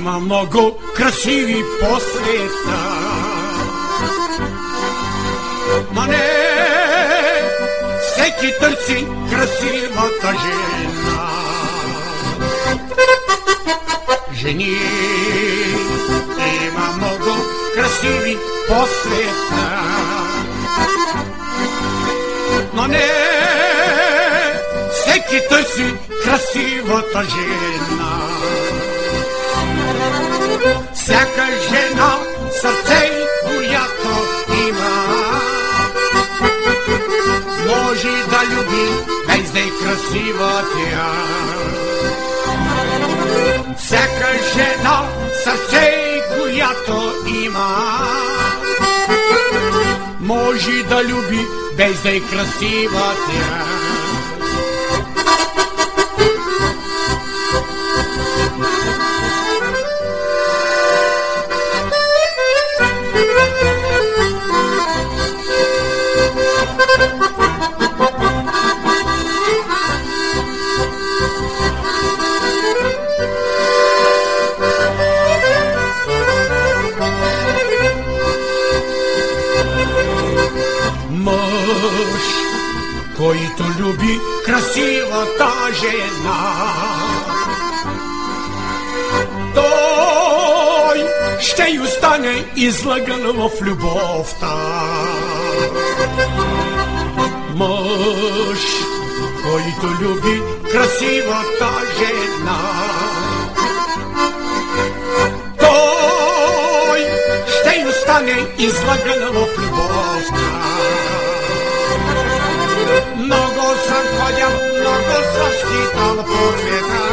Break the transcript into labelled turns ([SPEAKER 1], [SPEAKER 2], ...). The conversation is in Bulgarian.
[SPEAKER 1] Много красиви по света. Ма не, всеки търси красивата жена. Жени има много красиви по света. Но не всеки търси красивата жена. Всяка жена сърце, която има, може да люби, без да е красива тя. Всяка жена сърце, която има, може да люби, без да е красива тя. Който люби красивата жена. Той ще й остане излаган в любовта. Мъж, който люби красивата жена. Той ще й остане излаган в любовта. Some street on the porch